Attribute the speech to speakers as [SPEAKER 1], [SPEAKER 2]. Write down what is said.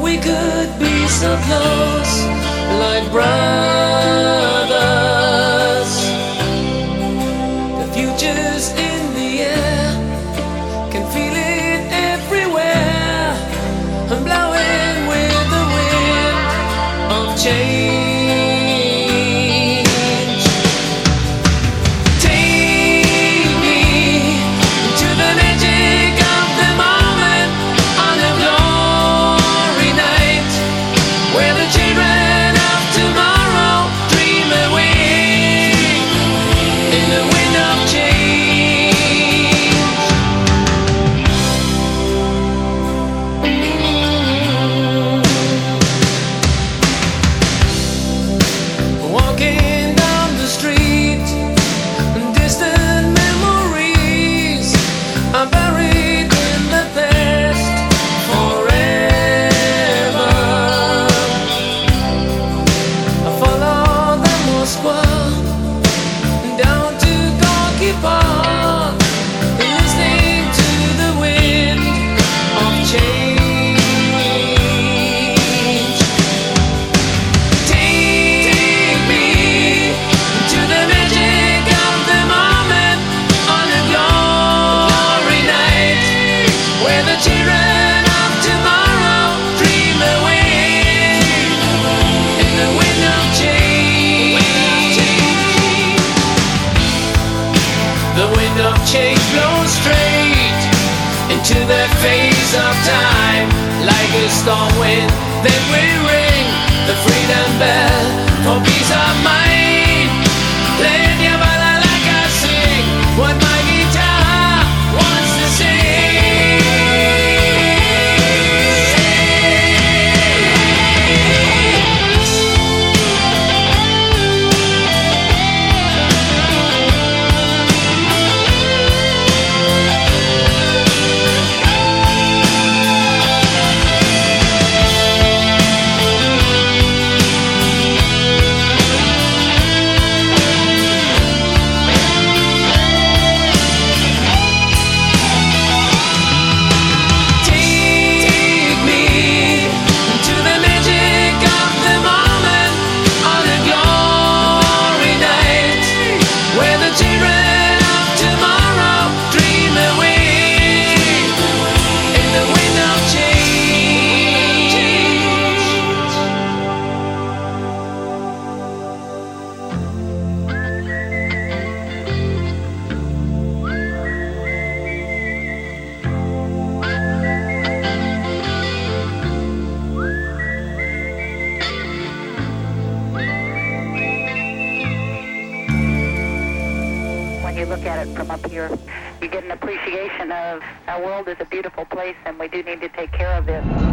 [SPEAKER 1] we could be so close, like brothers? The future's in the air, can feel it wind change. Storm wind that will ring the freedom bell for peace of mind.
[SPEAKER 2] It from up here, you get an appreciation of our world is a beautiful place and we do need to take care of it.